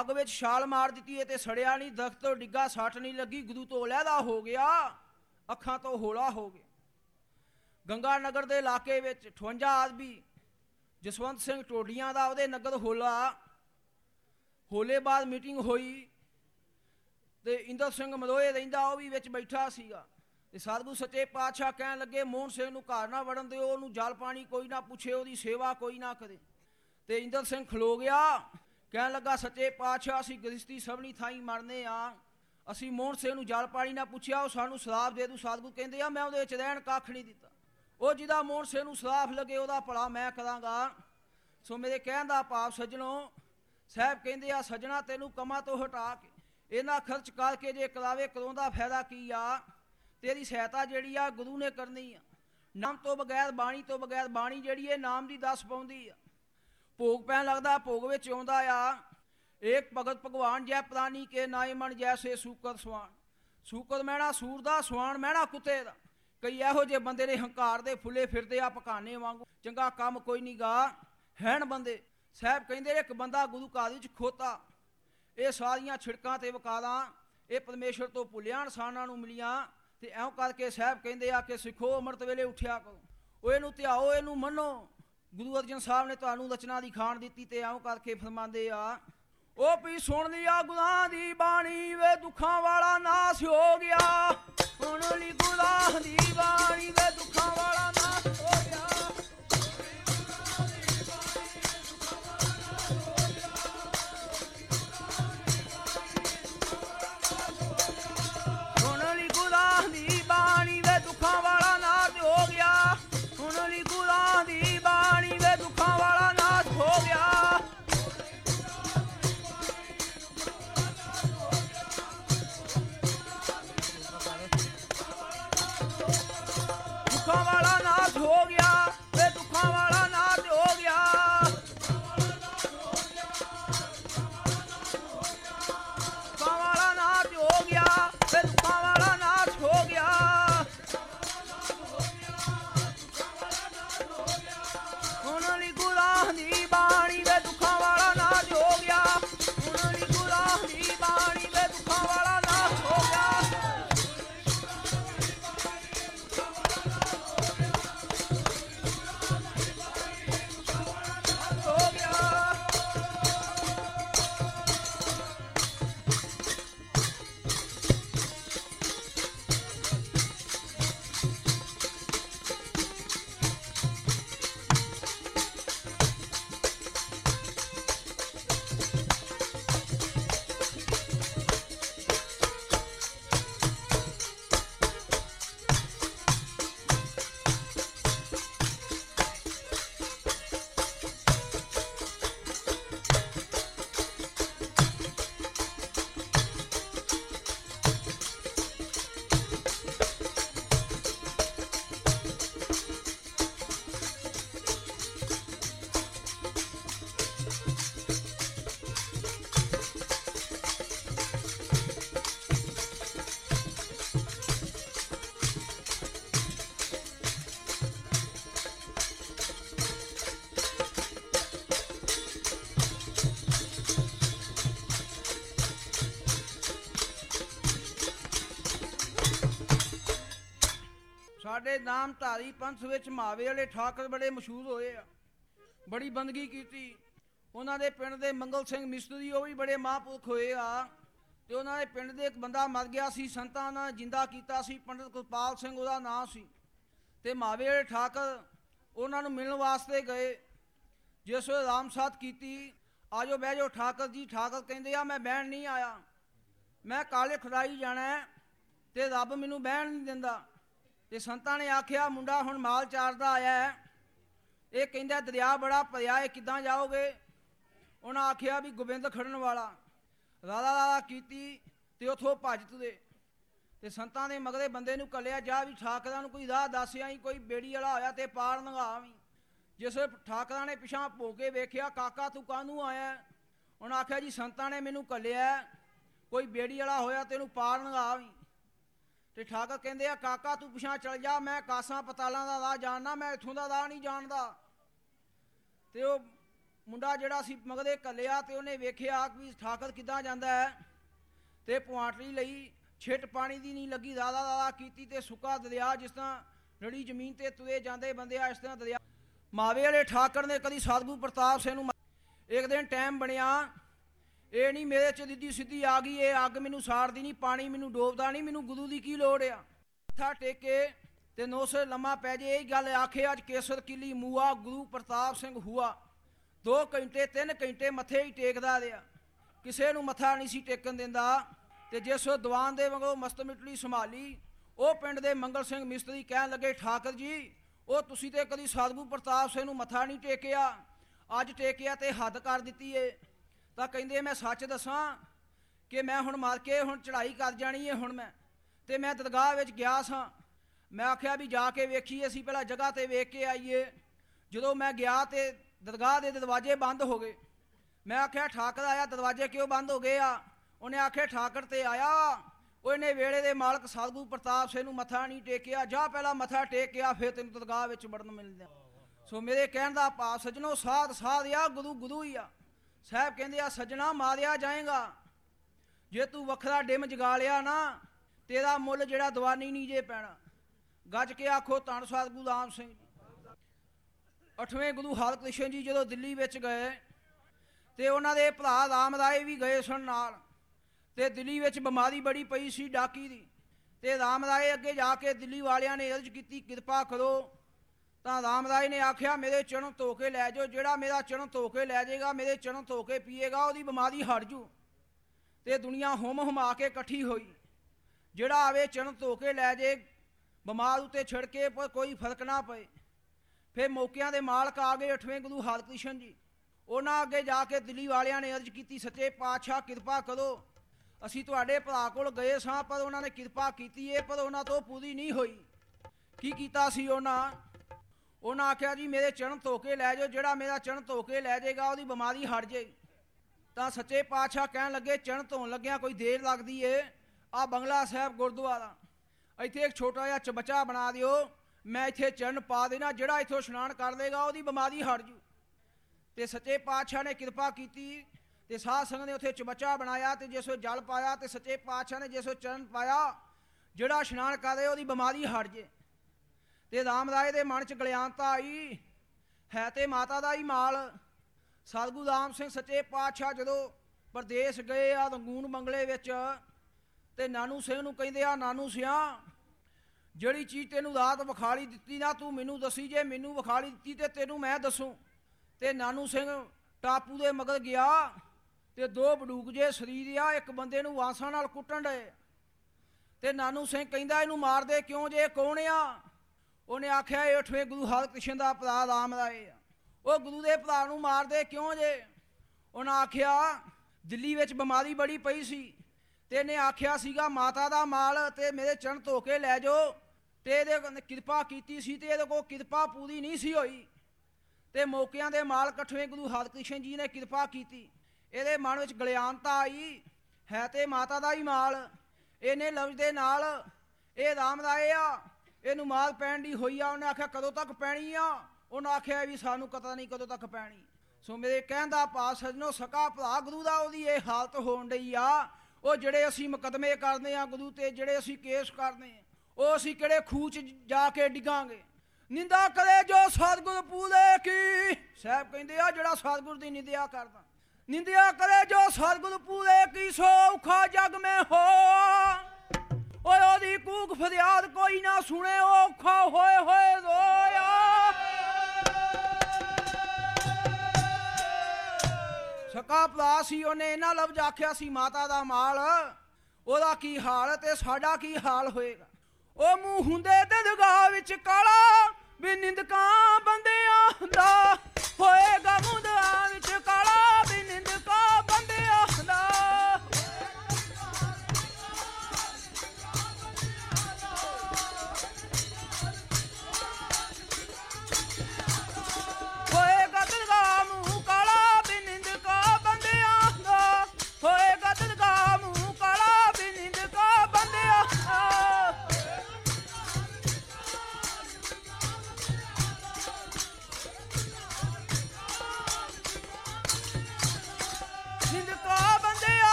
ਅੱਗ ਵਿੱਚ ਛਾਲ ਮਾਰ ਦਿੱਤੀ ਏ ਤੇ ਸੜਿਆ ਨਹੀਂ, ਦਰਖਤ ਤੋਂ ਡਿੱਗਾ, ਸੱਟ ਨਹੀਂ ਲੱਗੀ, ਗੁਰੂ ਤੋਂ ਲਹਿਦਾ ਹੋ ਗਿਆ, ਅੱਖਾਂ ਤੋਂ ਹੋਲਾ ਹੋ ਗਿਆ। ਗੰਗਾ ਨਗਰ ਦੇ ਇਲਾਕੇ ਵਿੱਚ 58 ਆਦਮੀ ਜਸਵੰਤ ਸਿੰਘ ਟੋਡੀਆਂ ਦਾ ਉਹਦੇ ਨਗਰ ਹੋਲਾ, ਹੋਲੇ ਬਾਅਦ ਮੀਟਿੰਗ ਹੋਈ ਤੇ ਇੰਦਰ ਸਿੰਘ ਮਲੋਏ ਰਹਿੰਦਾ, ਉਹ ਵੀ ਵਿੱਚ ਬੈਠਾ ਸੀਗਾ। ਤੇ ਸਤਿਗੁਰੂ ਸੱਚੇ ਪਾਤਸ਼ਾਹ ਕਹਿਣ ਲੱਗੇ, ਮੋਹਨ ਸਿੰਘ ਨੂੰ ਘਰ ਨਾ ਵੜਨ ਦਿਓ, ਉਹਨੂੰ ਜਲ ਪਾਣੀ ਕੋਈ ਨਾ ਪੁੱਛੇ, ਉਹਦੀ ਸੇਵਾ ਕੋਈ ਨਾ ਕਰੇ। ਤੇ ਇੰਦਰ ਸਿੰਘ ਖਲੋ ਗਿਆ। ਕਹਿਣ ਲੱਗਾ, ਸੱਚੇ ਪਾਤਸ਼ਾਹ, ਅਸੀਂ ਗ੍ਰਸਤੀ ਸਭਨੀ ਥਾਈ ਮਰਨੇ ਆ। ਅਸੀਂ ਮੋਹਨ ਸਿੰਘ ਨੂੰ ਜਲ ਪਾਣੀ ਨਾ ਪੁੱਛਿਆ, ਉਹ ਸਾਨੂੰ ਸਲਾਬ ਦੇ ਦੂ ਸਤਿਗੁਰੂ ਕਹਿੰਦੇ ਆ, ਮੈਂ ਉਹਦੇ ਵਿੱਚ ਰਹਿਣ ਕੱਖ ਨਹੀਂ ਦਿੱਤਾ। ਉਹ ਜਿਹਦਾ ਮੋਹਨ ਸਿੰਘ ਨੂੰ ਸਲਾਫ ਲੱਗੇ, ਉਹਦਾ ਭਲਾ ਮੈਂ ਕਰਾਂਗਾ। ਸੋ ਮੇਰੇ ਕਹਿਣ ਦਾ ਭਾਵ, ਸੱਜਣੋ, ਸਾਹਿਬ ਕਹਿੰਦੇ ਆ, ਸੱਜਣਾ ਤੈਨੂੰ ਕਮਾਂ ਤੋਂ ਹਟਾ ਕੇ ਇਹਨਾਂ ਖਰਚ ਕਰਕੇ ਜੇ ਕਰਾਵੇ ਕਰਾਉਂਦਾ ਫਾਇਦਾ ਕੀ ਆ? ਤੇਰੀ ਸਹਾਇਤਾ ਜਿਹੜੀ ਆ, ਗੁਰੂ ਨੇ ਕਰਨੀ ਆ। ਨਾਮ ਤੋਂ ਬਗੈਰ ਬਾਣੀ ਤੋਂ ਬਗੈਰ ਬਾਣੀ ਜਿਹੜੀ ਇਹ ਨਾਮ ਦੀ ਦੱਸ ਪਾਉਂਦੀ ਆ। ਭੋਗ ਪੈਣ ਲੱਗਦਾ, ਭੋਗ ਵਿੱਚ ਆਉਂਦਾ ਆ। ਏਕ ਭਗਤ ਭਗਵਾਨ ਜੈ ਪ੍ਰਾਨੀ ਕੇ ਨਾਏ ਮਨ ਜੈਸੇ ਸੂਕਰ ਸਵਾਨ। ਸੂਕਰ ਮਹਿਣਾ ਸੂਰ ਦਾ, ਸਵਾਨ ਮਹਿਣਾ ਕੁੱਤੇ ਦਾ। ਕਈ ਇਹੋ ਜਿਹੇ ਬੰਦੇ ਨੇ ਹੰਕਾਰ ਦੇ ਫੁੱਲੇ ਫਿਰਦੇ ਆ ਪਕਾਨੇ ਵਾਂਗੂ। ਚੰਗਾ ਕੰਮ ਕੋਈ ਨਹੀਂ ਗਾ, ਹੈਣ ਬੰਦੇ। ਸਾਹਿਬ ਕਹਿੰਦੇ ਇੱਕ ਬੰਦਾ ਗੁਰੂ ਘਰ ਵਿੱਚ ਖੋਤਾ। ਇਹ ਸਾਰੀਆਂ ਛਿੜਕਾਂ ਤੇ ਵਕਾਲਾਂ, ਇਹ ਪਰਮੇਸ਼ਰ ਤੋਂ ਭੁੱਲਿਆ, ਇਨਸਾਨਾਂ ਨੂੰ ਮਿਲੀਆਂ। ਤੇ ਐਉਂ ਕਰਕੇ ਸਾਹਿਬ ਕਹਿੰਦੇ ਆ ਕਿ ਸਿੱਖੋ, ਅੰਮ੍ਰਿਤ ਵੇਲੇ ਉੱਠਿਆ ਕਰੋ। ਉਹ ਇਹਨੂੰ ਧਿਆਓ, ਇਹਨੂੰ ਮੰਨੋ। ਗੁਰੂ ਅਰਜਨ ਸਾਹਿਬ ਨੇ ਤੁਹਾਨੂੰ ਰਚਨਾ ਦੀ ਖਾਣ ਦਿੱਤੀ ਤੇ ਆਉਂ ਕਰਕੇ ਫਰਮਾਉਂਦੇ ਆ, ਉਹ ਵੀ ਸੁਣਦੀ ਆ ਗੁਰਾਂ ਦੀ ਬਾਣੀ, ਵੇ ਦੁੱਖਾਂ ਵਾਲਾ ਨਾਸ ਹੋ ਗਿਆ। ਸੁਣ ਲਈ ਗੁਰਾਂ ਦੀ ਬਾਣੀ, ਵੇ ਦੁੱਖਾਂ ਸਾਡੇ ਨਾਮਧਾਰੀ ਪੰਥ ਵਿੱਚ ਮਾਵੇ ਵਾਲੇ ਠਾਕਰ ਬੜੇ ਮਸ਼ਹੂਰ ਹੋਏ ਆ। ਬੜੀ ਬੰਦਗੀ ਕੀਤੀ। ਉਹਨਾਂ ਦੇ ਪਿੰਡ ਦੇ ਮੰਗਲ ਸਿੰਘ ਮਿਸਤਰੀ, ਉਹ ਵੀ ਬੜੇ ਮਹਾਂਪੁਰਖ ਹੋਏ ਆ। ਤੇ ਉਹਨਾਂ ਦੇ ਪਿੰਡ ਦੇ ਇੱਕ ਬੰਦਾ ਮਰ ਗਿਆ ਸੀ, ਸੰਤਾਂ ਨਾਲ ਜਿੰਦਾ ਕੀਤਾ ਸੀ, ਪੰਡਿਤ ਗੁਰਪਾਲ ਸਿੰਘ ਉਹਦਾ ਨਾਂ ਸੀ। ਤੇ ਮਾਵੇ ਵਾਲੇ ਠਾਕਰ ਉਹਨਾਂ ਨੂੰ ਮਿਲਣ ਵਾਸਤੇ ਗਏ। ਜਿਸ ਵੇਲੇ ਰਾਮ ਸਾਥ ਕੀਤੀ, ਆਜੋ ਬਹਿ ਜਾਓ ਠਾਕਰ ਜੀ, ਠਾਕਰ ਕਹਿੰਦੇ ਆ, ਮੈਂ ਬਹਿਣ ਨਹੀਂ ਆਇਆ। ਮੈਂ ਕਾਲੇ ਖੁਦਾਈ ਜਾਣਾ ਹੈ ਤੇ ਰੱਬ ਮੈਨੂੰ ਬਹਿਣ ਨਹੀਂ ਦਿੰਦਾ। ਤੇ ਸੰਤਾਂ ਨੇ ਆਖਿਆ, ਮੁੰਡਾ ਹੁਣ ਮਾਲ ਚਾਰਦਾ ਆਇਆ ਹੈ। ਇਹ ਕਹਿੰਦਾ, ਦਰਿਆ ਬੜਾ ਭਰਿਆ ਹੈ, ਕਿੱਦਾਂ ਜਾਓਗੇ? ਉਹਨਾਂ ਆਖਿਆ ਵੀ, ਗੋਬਿੰਦ ਖੜਨ ਵਾਲਾ। ਰਾਲਾ ਰਾਲਾ ਕੀਤੀ ਤੇ ਉਥੋਂ ਭੱਜ ਤੁਰੇ। ਤੇ ਸੰਤਾਂ ਦੇ ਮਗਰੇ ਬੰਦੇ ਨੂੰ ਕੱਲਿਆ ਜਾ ਵੀ ਠਾਕਰਾਂ ਨੂੰ ਕੋਈ ਰਾਹ ਦੱਸਿਆ ਹੀ ਕੋਈ ਬੇੜੀ ਵਾਲਾ ਹੋਇਆ ਤੇ ਪਾਰ ਲੰਘਾ ਵੀ ਜਿਸ ਵੇਲੇ ਠਾਕਰਾਂ ਨੇ ਪਿਛਾਂ ਭੋ ਕੇ ਵੇਖਿਆ, ਕਾਕਾ, ਤੂੰ ਕਾਹਨੂੰ ਆਇਆ? ਉਹਨਾਂ ਆਖਿਆ, ਜੀ, ਸੰਤਾਂ ਨੇ ਮੈਨੂੰ ਕੱਲਿਆ ਕੋਈ ਬੇੜੀ ਵਾਲਾ ਹੋਇਆ ਤੈਨੂੰ ਪਾਰ ਲੰਘਾ ਵੀ ਤੇ ਠਾਕਰ ਕਹਿੰਦੇ ਆ, ਕਾਕਾ, ਤੂੰ ਪਿਛਾਂ ਚਲ ਜਾ, ਮੈਂ ਕਾਸਾਂ ਪਤਾਲਾਂ ਦਾ ਰਾਹ ਜਾਣਨਾ ਮੈਂ ਇੱਥੋਂ ਦਾ ਰਾਹ ਨਹੀਂ ਜਾਣਦਾ। ਤੇ ਉਹ ਮੁੰਡਾ ਜਿਹੜਾ ਸੀ ਮਗਦੇ ਕੱਲਿਆ ਤੇ ਉਹਨੇ ਵੇਖਿਆ ਕਿ ਵੀ ਠਾਕਰ ਕਿੱਦਾਂ ਜਾਂਦਾ ਹੈ ਤੇ ਪੁਆਟਰੀ ਲਈ ਛਿੱਟ ਪਾਣੀ ਦੀ ਨਹੀਂ ਲੱਗੀ ਦਾਦਾ ਦਾਦਾ ਕੀਤੀ ਤੇ ਸੁੱਕਾ ਦਰਿਆ ਜਿਸ ਤਰ੍ਹਾਂ ਰੜੀ ਜ਼ਮੀਨ ਤੇ ਤੁਰੇ ਜਾਂਦੇ ਬੰਦੇ ਆ, ਇਸ ਤਰ੍ਹਾਂ ਦਰਿਆ ਮਾਵੇ ਵਾਲੇ ਠਾਕਰ ਨੇ ਕਦੀ ਸਾਧਗੂ ਪ੍ਰਤਾਪ ਸਿੰਘ ਨੂੰ ਇੱਕ ਦਿਨ ਟਾਈਮ ਬਣਿਆ ਇਹ ਨਹੀਂ ਮੇਰੇ ਚ ਦਿੱਦੀ ਸਿੱਧੀ ਆ ਗਈ, ਇਹ ਅੱਗ ਮੈਨੂੰ ਸਾੜਦੀ ਨਹੀਂ, ਪਾਣੀ ਮੈਨੂੰ ਡੋਬਦਾ ਨਹੀਂ, ਮੈਨੂੰ ਗੁਰੂ ਦੀ ਕੀ ਲੋੜ ਆ? ਮੱਥਾ ਟੇਕੇ ਤੇ ਨੋਸੇ ਲੰਮਾ ਪੈ ਜੇ, ਇਹ ਗੱਲ ਆਖੇ ਅੱਜ ਕੇਸਰ ਕਿਲੀ ਮੂਆ, ਗੁਰੂ ਪ੍ਰਤਾਪ ਸਿੰਘ ਹੁਆ। 2 ਘੰਟੇ 3 ਘੰਟੇ ਮੱਥੇ ਹੀ ਟੇਕਦਾ ਰਿਹਾ। ਕਿਸੇ ਨੂੰ ਮੱਥਾ ਨਹੀਂ ਸੀ ਟੇਕਣ ਦਿੰਦਾ। ਤੇ ਜਿਸ ਦੀਵਾਨ ਦੇ ਵਾਂਗੂ ਮਸਤ ਮਿਟਲੀ ਸੰਭਾਲੀ, ਉਹ ਪਿੰਡ ਦੇ ਮੰਗਲ ਸਿੰਘ ਮਿਸਤਰੀ ਕਹਿਣ ਲੱਗੇ, ਠਾਕਰ ਜੀ, ਉਹ ਤੁਸੀਂ ਤੇ ਕਦੀ ਸਾਧੂ ਪ੍ਰਤਾਪ ਸਿੰਘ ਨੂੰ ਮੱਥਾ ਨਹੀਂ ਟੇਕਿਆ। ਅੱਜ ਟੇਕਿਆ ਤੇ ਹੱਦ ਕਰ ਦਿੱਤੀ ਏ। ਤਾਂ ਕਹਿੰਦੇ ਮੈਂ ਸੱਚ ਦੱਸਾਂ ਕਿ ਮੈਂ ਹੁਣ ਮਰ ਕੇ ਹੁਣ ਚੜ੍ਹਾਈ ਕਰ ਜਾਣੀ ਹੈ ਹੁਣ ਮੈਂ। ਤੇ ਮੈਂ ਦਰਗਾਹ ਵਿੱਚ ਗਿਆ ਸਾਂ। ਮੈਂ ਆਖਿਆ ਵੀ ਜਾ ਕੇ ਵੇਖੀਏ, ਅਸੀਂ ਪਹਿਲਾਂ ਜਗ੍ਹਾ ਤੇ ਵੇਖ ਕੇ ਆਈਏ। ਜਦੋਂ ਮੈਂ ਗਿਆ ਤੇ ਦਰਗਾਹ ਦੇ ਦਰਵਾਜ਼ੇ ਬੰਦ ਹੋ ਗਏ। ਮੈਂ ਆਖਿਆ, ਠਾਕਰ ਆਇਆ, ਦਰਵਾਜ਼ੇ ਕਿਉਂ ਬੰਦ ਹੋ ਗਏ ਆ? ਉਹਨੇ ਆਖਿਆ, ਠਾਕਰ ਤੇ ਆਇਆ। ਉਹਨੇ ਵੇਲੇ ਦੇ ਮਾਲਕ ਸਾਧੂ ਪ੍ਰਤਾਪ ਸਿੰਘ ਨੂੰ ਮੱਥਾ ਨਹੀਂ ਟੇਕਿਆ। ਜਾ ਪਹਿਲਾਂ ਮੱਥਾ ਟੇਕਿਆ ਫਿਰ ਤੈਨੂੰ ਦਰਗਾਹ ਵਿੱਚ ਵੜਨ ਮਿਲਦਾ। ਸੋ ਮੇਰੇ ਕਹਿਣ ਦਾ ਭਾਵ, ਸਜਣੋ, ਸਾਧ ਸਾਧ ਆ, ਗੁਰੂ ਗੁਰੂ ਹੀ ਆ। ਸਾਹਿਬ ਕਹਿੰਦੇ ਆ, ਸੱਜਣਾ ਮਾਰਿਆ ਜਾਏਗਾ। ਜੇ ਤੂੰ ਵੱਖਰਾ ਡਿਮ ਜਗਾ ਲਿਆ ਨਾ, ਤੇਰਾ ਮੁੱਲ ਜਿਹੜਾ ਦਵਾਨੀ ਨਹੀਂ ਜੇ ਪੈਣਾ। ਗੱਜ ਕੇ ਆਖੋ, ਧੰਨ ਸਤਿਗੁਰੂ ਰਾਮ ਸਿੰਘ ਜੀ। ਅਠਵੇਂ ਗੁਰੂ ਹਰਕ੍ਰਿਸ਼ਨ ਜੀ ਜਦੋਂ ਦਿੱਲੀ ਵਿੱਚ ਗਏ, ਤੇ ਉਹਨਾਂ ਦੇ ਭਰਾ ਰਾਮ ਰਾਏ ਵੀ ਗਏ ਸਨ ਨਾਲ। ਤੇ ਦਿੱਲੀ ਵਿੱਚ ਬਿਮਾਰੀ ਬੜੀ ਪਈ ਸੀ ਡਾਕੀ ਦੀ। ਤੇ ਰਾਮਰਾਏ ਅੱਗੇ ਜਾ ਕੇ ਦਿੱਲੀ ਵਾਲਿਆਂ ਨੇ ਅਰਜ਼ ਕੀਤੀ, ਕਿਰਪਾ ਕਰੋ ਤਾਂ ਰਾਮਰਾਏ ਨੇ ਆਖਿਆ, ਮੇਰੇ ਚਰਨ ਧੋ ਕੇ ਲੈ ਜਾਓ, ਜਿਹੜਾ ਮੇਰਾ ਚਰਨ ਧੋ ਕੇ ਲੈ ਜਾਏਗਾ, ਮੇਰੇ ਚਰਨ ਧੋ ਕੇ ਪੀਏਗਾ, ਉਹਦੀ ਬਿਮਾਰੀ ਹਟ ਜੂ। ਤੇ ਦੁਨੀਆ ਹੁਮ ਹੁਮਾ ਕੇ ਇਕੱਠੀ ਹੋਈ। ਜਿਹੜਾ ਆਵੇ ਚਰਨ ਧੋ ਕੇ ਲੈ ਜੇ, ਬਿਮਾਰ ਉਤੇ ਛਿੜ ਕੇ ਪਰ ਕੋਈ ਫ਼ਰਕ ਨਾ ਪਏ। ਫਿਰ ਮੌਕਿਆਂ ਦੇ ਮਾਲਕ ਆ ਗਏ ਅਠਵੇਂ ਗੁਰੂ ਹਰਕ੍ਰਿਸ਼ਨ ਜੀ। ਉਹਨਾਂ ਅੱਗੇ ਜਾ ਕੇ ਦਿੱਲੀ ਵਾਲਿਆਂ ਨੇ ਅਰਜ਼ ਕੀਤੀ, ਸੱਚੇ ਪਾਤਸ਼ਾਹ, ਕਿਰਪਾ ਕਰੋ। ਅਸੀਂ ਤੁਹਾਡੇ ਭਰਾ ਕੋਲ ਗਏ ਸਾਂ, ਪਰ ਉਹਨਾਂ ਨੇ ਕਿਰਪਾ ਕੀਤੀ ਏ, ਪਰ ਉਹਨਾਂ ਤੋਂ ਪੂਰੀ ਨਹੀਂ ਹੋਈ। ਕੀ ਕੀਤਾ ਸੀ ਉਹਨਾਂ? ਉਹਨਾਂ ਆਖਿਆ ਜੀ, ਮੇਰੇ ਚਰਨ ਧੋ ਕੇ ਲੈ ਜਾਓ, ਜਿਹੜਾ ਮੇਰਾ ਚਰਨ ਧੋ ਕੇ ਲੈ ਜਾਏਗਾ, ਉਹਦੀ ਬਿਮਾਰੀ ਹਟ ਜਾਏਗੀ ਤਾਂ ਸੱਚੇ ਪਾਤਸ਼ਾਹ ਕਹਿਣ ਲੱਗੇ, ਚਰਨ ਧੋਣ ਲੱਗਿਆ ਕੋਈ ਦੇਰ ਲੱਗਦੀ ਏ। ਆ ਬੰਗਲਾ ਸਾਹਿਬ ਗੁਰਦੁਆਰਾ। ਇੱਥੇ ਇੱਕ ਛੋਟਾ ਜਿਹਾ ਚਬਚਾ ਬਣਾ ਦਿਓ। ਮੈਂ ਇੱਥੇ ਚਰਨ ਪਾ ਦੇਣਾ, ਜਿਹੜਾ ਇੱਥੋਂ ਇਸ਼ਨਾਨ ਕਰ ਲੇਗਾ ਉਹਦੀ ਬਿਮਾਰੀ ਹਟ ਜੂ। ਤੇ ਸੱਚੇ ਪਾਤਸ਼ਾਹ ਨੇ ਕਿਰਪਾ ਕੀਤੀ ਤੇ ਸਾਧ ਸੰਗਤ ਨੇ ਉੱਥੇ ਚਬਚਾ ਬਣਾਇਆ ਤੇ ਜਿਸੋ ਜਲ ਪਾਇਆ ਤੇ ਸੱਚੇ ਪਾਤਸ਼ਾਹ ਨੇ ਜਿਸੋ ਚਰਨ ਪਾਇਆ, ਜਿਹੜਾ ਇਸ਼ਨਾਨ ਕਰੇ ਉਹਦੀ ਬਿਮਾਰੀ ਹਟ ਜੇ। ਤੇ ਰਾਮਰਾਏ ਦੇ ਮਨ ਚ ਗਲਿਆਨਤਾ ਆਈ। ਹੈ ਤੇ ਮਾਤਾ ਦਾ ਹੀ ਮਾਲ। ਸਤਿਗੁਰੂ ਰਾਮ ਸਿੰਘ ਸੱਚੇ ਪਾਤਸ਼ਾਹ ਜਦੋਂ ਪ੍ਰਦੇਸ਼ ਗਏ ਆ ਰੰਗੂਨ ਬੰਗਲੇ ਵਿੱਚ, ਤੇ ਨਾਨੂ ਸਿੰਘ ਨੂੰ ਕਹਿੰਦੇ ਆ, ਨਾਨੂ ਸਿਆ, ਜਿਹੜੀ ਚੀਜ਼ ਤੈਨੂੰ ਰਾਤ ਵਿਖਾਲੀ ਦਿੱਤੀ ਨਾ, ਤੂੰ ਮੈਨੂੰ ਦੱਸੀ, ਜੇ ਮੈਨੂੰ ਵਿਖਾਲੀ ਦਿੱਤੀ ਤੇ ਤੈਨੂੰ ਮੈਂ ਦੱਸੂ। ਤੇ ਨਾਨੂ ਸਿੰਘ ਟਾਪੂ ਦੇ ਮਗਰ ਗਿਆ, ਤੇ ਦੋ ਬਡੂਕ ਜੇ ਸਰੀਰ ਆ, ਇੱਕ ਬੰਦੇ ਨੂੰ ਵਾਂਸਾਂ ਨਾਲ ਕੁੱਟਣ ਡਏ। ਤੇ ਨਾਨੂ ਸਿੰਘ ਕਹਿੰਦਾ, ਇਹਨੂੰ ਮਾਰ ਦੇ ਕਿਉਂ ਜੇ? ਕੌਣ ਆ? ਉਹਨੇ ਆਖਿਆ, ਇਹ ਅਠਵੇਂ ਗੁਰੂ ਹਰਕ੍ਰਿਸ਼ਨ ਦਾ ਭਰਾ ਰਾਮ ਰਾਏ ਆ। ਉਹ ਗੁਰੂ ਦੇ ਭਰਾ ਨੂੰ ਮਾਰਦੇ ਕਿਉਂ ਜੇ? ਉਹਨਾਂ ਆਖਿਆ, ਦਿੱਲੀ ਵਿੱਚ ਬਿਮਾਰੀ ਬੜੀ ਪਈ ਸੀ ਤੇ ਇਹਨੇ ਆਖਿਆ ਸੀਗਾ, ਮਾਤਾ ਦਾ ਮਾਲ ਤੇ ਮੇਰੇ ਚਰਨ ਧੋ ਕੇ ਲੈ ਜਾਓ ਤੇ ਇਹਦੇ ਕਿਰਪਾ ਕੀਤੀ ਸੀ ਤੇ ਇਹਦੇ ਕੋਲ ਕਿਰਪਾ ਪੂਰੀ ਨਹੀਂ ਸੀ ਹੋਈ। ਤੇ ਮੌਕਿਆਂ ਦੇ ਮਾਲ ਇਕੱਠਵੇਂ ਗੁਰੂ ਹਰਕ੍ਰਿਸ਼ਨ ਜੀ ਨੇ ਕਿਰਪਾ ਕੀਤੀ। ਇਹਦੇ ਮਨ ਵਿੱਚ ਗਲਿਆਨਤਾ ਆਈ, ਹੈ ਤੇ ਮਾਤਾ ਦਾ ਹੀ ਮਾਲ। ਇਹਨੇ ਲਫ਼ਜ਼ ਦੇ ਨਾਲ, ਇਹ ਰਾਮ ਰਾਏ ਆ। ਇਹਨੂੰ ਮਾਲ ਪੈਣ ਦੀ ਹੋਈ ਆ, ਉਹਨੇ ਆਖਿਆ, ਕਦੋਂ ਤੱਕ ਪੈਣੀ ਆ? ਉਹਨੇ ਆਖਿਆ ਵੀ ਸਾਨੂੰ ਪਤਾ ਨਹੀਂ ਕਦੋਂ ਤੱਕ ਪੈਣੀ। ਸੋ ਮੇਰੇ ਕਹਿਣ ਦਾ ਭਾਵ ਸਜਣੋ, ਸਕਾ ਭਰਾ ਗੁਰੂ ਦਾ ਉਹਦੀ ਇਹ ਹਾਲਤ ਹੋਣ ਡਈ ਆ। ਉਹ ਜਿਹੜੇ ਅਸੀਂ ਮੁਕਦਮੇ ਕਰਦੇ ਆ ਗੁਰੂ ਤੇ, ਜਿਹੜੇ ਅਸੀਂ ਕੇਸ ਕਰਦੇ ਆ, ਉਹ ਅਸੀਂ ਕਿਹੜੇ ਖੂਹ 'ਚ ਜਾ ਕੇ ਡਿੱਗਾਂਗੇ? ਨਿੰਦਾ ਕਰੇ ਜੋ ਸਤਿਗੁਰ ਪੂਰੇ ਕੀ? ਸਾਹਿਬ ਕਹਿੰਦੇ ਆ, ਜਿਹੜਾ ਸਤਿਗੁਰ ਦੀ ਨਿੰਦਿਆ ਕਰਦਾ, ਨਿੰਦਿਆ ਕਰੇ ਜੋ ਸਤਿਗੁਰ ਪੂਰੇ ਕੀ? ਸੋ ਔਖਾ ਜਗ ਮੈਂ ਹੋ ਓਏ ਉਹਦੀ ਕੂਕ ਫਰਿਆਦ ਕੋਈ ਨਾ ਸੁਣੇ ਉਹ ਔਖਾ ਹੋਏ ਹੋਏ ਰੋਇਆ। ਸਕਾ ਭਰਾ ਸੀ ਉਹਨੇ ਇਹਨਾਂ ਲਫ਼ਜ਼ ਆਖਿਆ ਸੀ ਮਾਤਾ ਦਾ ਮਾਲ। ਉਹਦਾ ਕੀ ਹਾਲ ਤੇ ਸਾਡਾ ਕੀ ਹਾਲ ਹੋਏਗਾ? ਉਹ ਮੂੰਹ ਹੁੰਦੇ ਤੇ ਦਗਾ ਵਿੱਚ ਕਾਲਾ, ਵੀ ਨਿੰਦਕਾਂ ਬੰਦਿਆਂ ਦਾ ਹੋਏਗਾ ਮੁੰਦਿਆਂ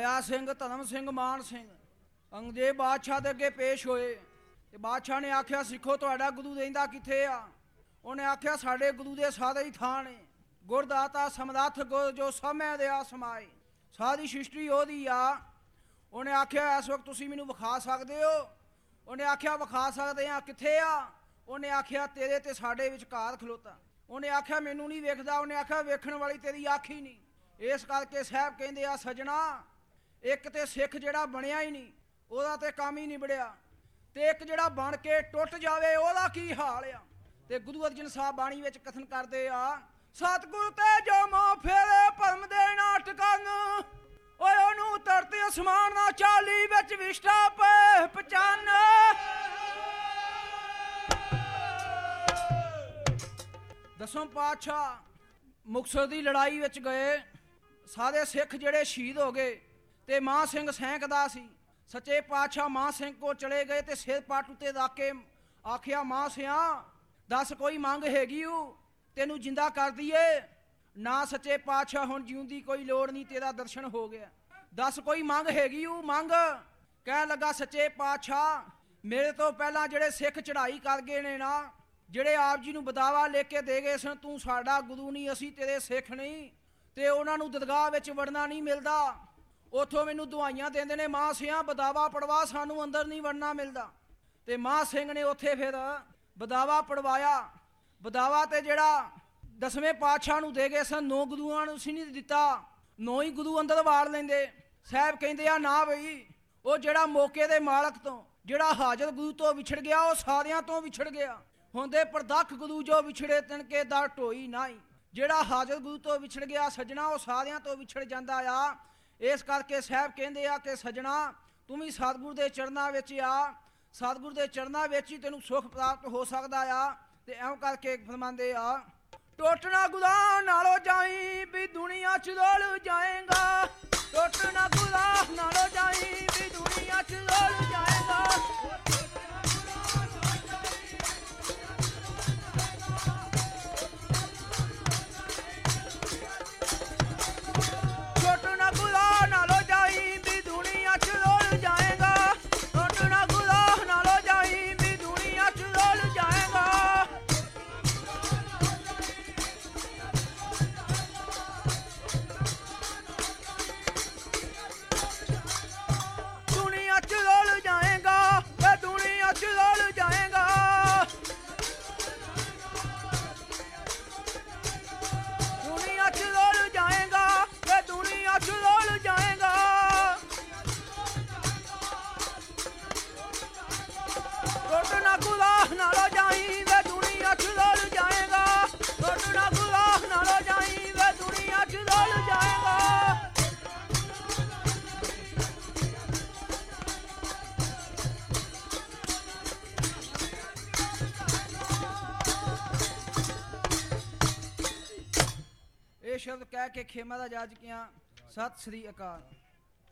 ਦਇਆ ਸਿੰਘ, ਧਰਮ ਸਿੰਘ, ਮਾਨ ਸਿੰਘ। ਅੰਗਰੇਜ਼ ਬਾਦਸ਼ਾਹ ਦੇ ਅੱਗੇ ਪੇਸ਼ ਹੋਏ। ਤੇ ਬਾਦਸ਼ਾਹ ਨੇ ਆਖਿਆ, ਸਿੱਖੋ, ਤੁਹਾਡਾ ਗੁਰੂ ਰਹਿੰਦਾ ਕਿੱਥੇ ਆ? ਉਹਨੇ ਆਖਿਆ, ਸਾਡੇ ਗੁਰੂ ਦੇ ਸਾਦੇ ਹੀ ਥਾਂ ਨੇ। ਗੁਰਦਾਤਾ ਸਮਰੱਥ ਗੁਰ ਜੋ ਸਮੈ ਦੇ ਆ ਸਮਾਏ ਸਾਰੀ ਸ੍ਰਿਸ਼ਟੀ ਉਹਦੀ ਆ। ਉਹਨੇ ਆਖਿਆ, ਇਸ ਵਕਤ ਤੁਸੀਂ ਮੈਨੂੰ ਵਿਖਾ ਸਕਦੇ ਹੋ? ਉਹਨੇ ਆਖਿਆ, ਵਿਖਾ ਸਕਦੇ ਆ ਕਿੱਥੇ ਆ? ਉਹਨੇ ਆਖਿਆ, ਤੇਰੇ ਤੇ ਸਾਡੇ ਵਿਚਕਾਰ ਖਲੋਤਾ। ਉਹਨੇ ਆਖਿਆ, ਮੈਨੂੰ ਨਹੀਂ ਵੇਖਦਾ। ਉਹਨੇ ਆਖਿਆ, ਵੇਖਣ ਵਾਲੀ ਤੇਰੀ ਅੱਖ ਹੀ ਨਹੀਂ। ਇਸ ਕਰਕੇ ਸਾਹਿਬ ਕਹਿੰਦੇ ਆ, ਸਜਣਾ ਇੱਕ ਤੇ ਸਿੱਖ ਜਿਹੜਾ ਬਣਿਆ ਹੀ ਨਹੀਂ, ਉਹਦਾ ਤੇ ਕੰਮ ਹੀ ਨਹੀਂ ਬੜਿਆ ਤੇ ਇੱਕ ਜਿਹੜਾ ਬਣ ਕੇ ਟੁੱਟ ਜਾਵੇ, ਉਹਦਾ ਕੀ ਹਾਲ ਆ? ਤੇ ਗੁਰੂ ਅਰਜਨ ਸਾਹਿਬ ਬਾਣੀ ਵਿੱਚ ਕਥਨ ਕਰਦੇ ਆ, ਸਤਿਗੁਰ ਤੇ ਜੋ ਮੋ ਫੇਰੇ ਭਰਮ ਦੇ ਨਾਟਕਨ ਓਏ ਉਹਨੂੰ ਧਰਤੀ ਅਸਮਾਨ ਨਾਲ ਚਾਲੀ ਵਿੱਚ ਵਿਸ਼ਟਾ ਪਏ ਪਚਾਨ। ਦਸਮ ਪਾਤਸ਼ਾਹ ਮੁਕਤਸਰ ਦੀ ਲੜਾਈ ਵਿੱਚ ਗਏ, ਸਾਰੇ ਸਿੱਖ ਜਿਹੜੇ ਸ਼ਹੀਦ ਹੋ ਗਏ ਤੇ ਮਾਂ ਸਿੰਘ ਸੈਂਕਦਾ ਸੀ। ਸੱਚੇ ਪਾਤਸ਼ਾਹ ਮਾਂ ਸਿੰਘ ਕੋ ਚਲੇ ਗਏ ਤੇ ਸਿਰ ਪਾਟ ਉੱਤੇ ਰੱਖ ਕੇ ਆਖਿਆ, ਮਾਂ ਸਿਆ, ਦੱਸ ਕੋਈ ਮੰਗ ਹੈਗੀ ਊ? ਤੈਨੂੰ ਜਿੰਦਾ ਕਰ ਦਈਏ? ਨਾ ਸੱਚੇ ਪਾਤਸ਼ਾਹ ਹੁਣ ਜਿਉਂਦੀ ਕੋਈ ਲੋੜ ਨਹੀਂ, ਤੇਰਾ ਦਰਸ਼ਨ ਹੋ ਗਿਆ। ਦੱਸ ਕੋਈ ਮੰਗ ਹੈਗੀ ਊ? ਮੰਗ। ਕਹਿ ਲੱਗਾ, ਸੱਚੇ ਪਾਤਸ਼ਾਹ, ਮੇਰੇ ਤੋਂ ਪਹਿਲਾਂ ਜਿਹੜੇ ਸਿੱਖ ਚੜ੍ਹਾਈ ਕਰ ਗਏ ਨੇ ਨਾ, ਜਿਹੜੇ ਆਪ ਜੀ ਨੂੰ ਬਦਾਵਾ ਲੈ ਕੇ ਦੇ ਗਏ ਸਨ, ਤੂੰ ਸਾਡਾ ਗੁਰੂ ਨਹੀਂ, ਅਸੀਂ ਤੇਰੇ ਸਿੱਖ ਨਹੀਂ, ਤੇ ਉਹਨਾਂ ਨੂੰ ਦਰਗਾਹ ਵਿੱਚ ਵੜਨਾ ਨਹੀਂ ਮਿਲਦਾ। ਉਥੋਂ ਮੈਨੂੰ ਦਵਾਈਆਂ ਦਿੰਦੇ ਨੇ, ਮਾਂ ਸਿਆਂ ਬਦਾਵਾ ਪੜਵਾ, ਸਾਨੂੰ ਅੰਦਰ ਨਹੀਂ ਵੜਨਾ ਮਿਲਦਾ। ਤੇ ਮਾਂ ਸਿੰਘ ਨੇ ਉੱਥੇ ਫਿਰ ਬਦਾਵਾ ਪੜਵਾਇਆ। ਬਦਾਵਾ ਤੇ ਜਿਹੜਾ ਦਸਵੇਂ ਪਾਤਸ਼ਾਹ ਨੂੰ ਦੇ ਗਏ ਸਨ, ਨੌ ਗੁਰੂਆਂ ਨੂੰ ਸੀ ਨਹੀਂ ਦਿੱਤਾ। ਨੌ ਹੀ ਗੁਰੂ ਅੰਦਰ ਵਾੜ ਲੈਂਦੇ। ਸਾਹਿਬ ਕਹਿੰਦੇ ਆ, ਨਾ ਬਈ, ਉਹ ਜਿਹੜਾ ਮੌਕੇ ਦੇ ਮਾਲਕ ਤੋਂ, ਜਿਹੜਾ ਹਾਜ਼ਰ ਗੁਰੂ ਤੋਂ ਵਿਛੜ ਗਿਆ, ਉਹ ਸਾਰਿਆਂ ਤੋਂ ਵਿਛੜ ਗਿਆ। ਹੁੰਦੇ ਪ੍ਰਦਖ ਗੁਰੂ ਜੋ ਵਿਛੜੇ ਤਿਣਕੇ ਦਾ ਢੋਈ ਨਾਈ। ਜਿਹੜਾ ਹਾਜ਼ਰ ਗੁਰੂ ਤੋਂ ਵਿਛੜ ਗਿਆ, ਸਜਣਾ ਉਹ ਸਾਰਿਆਂ ਤੋਂ ਵਿਛੜ ਜਾਂਦਾ ਆ। ਇਸ ਕਰਕੇ ਸਾਹਿਬ ਕਹਿੰਦੇ ਆ ਕਿ ਸਜਣਾ, ਤੂੰ ਵੀ ਸਤਿਗੁਰ ਦੇ ਚਰਨਾਂ ਵਿੱਚ ਆ। ਸਤਿਗੁਰ ਦੇ ਚਰਨਾਂ ਵਿੱਚ ਹੀ ਤੈਨੂੰ ਸੁਖ ਪ੍ਰਾਪਤ ਹੋ ਸਕਦਾ ਆ। ਤੇ ਐਂ ਕਰਕੇ ਫਰਮਾਉਂਦੇ ਆ, ਟੋਟਣਾ ਗੁਲਾਮ ਨਾਲੋਂ ਜਾਈ ਵੀ ਦੁਨੀਆ ਚ ਰੋਲ ਜਾਏਗਾ। ਟੋਟਣਾ ਗੁਲਾਹ ਨਾਲੋਂ ਜਾਈ ਵੀ ਦੁਨੀਆ ਚ ਰੋਲ ਜਾਏਗਾ। ਕੇ ਖੇਮਾ ਦਾ ਜਾਜ ਕਿਆ। ਸਤਿ ਸ੍ਰੀ ਅਕਾਲ।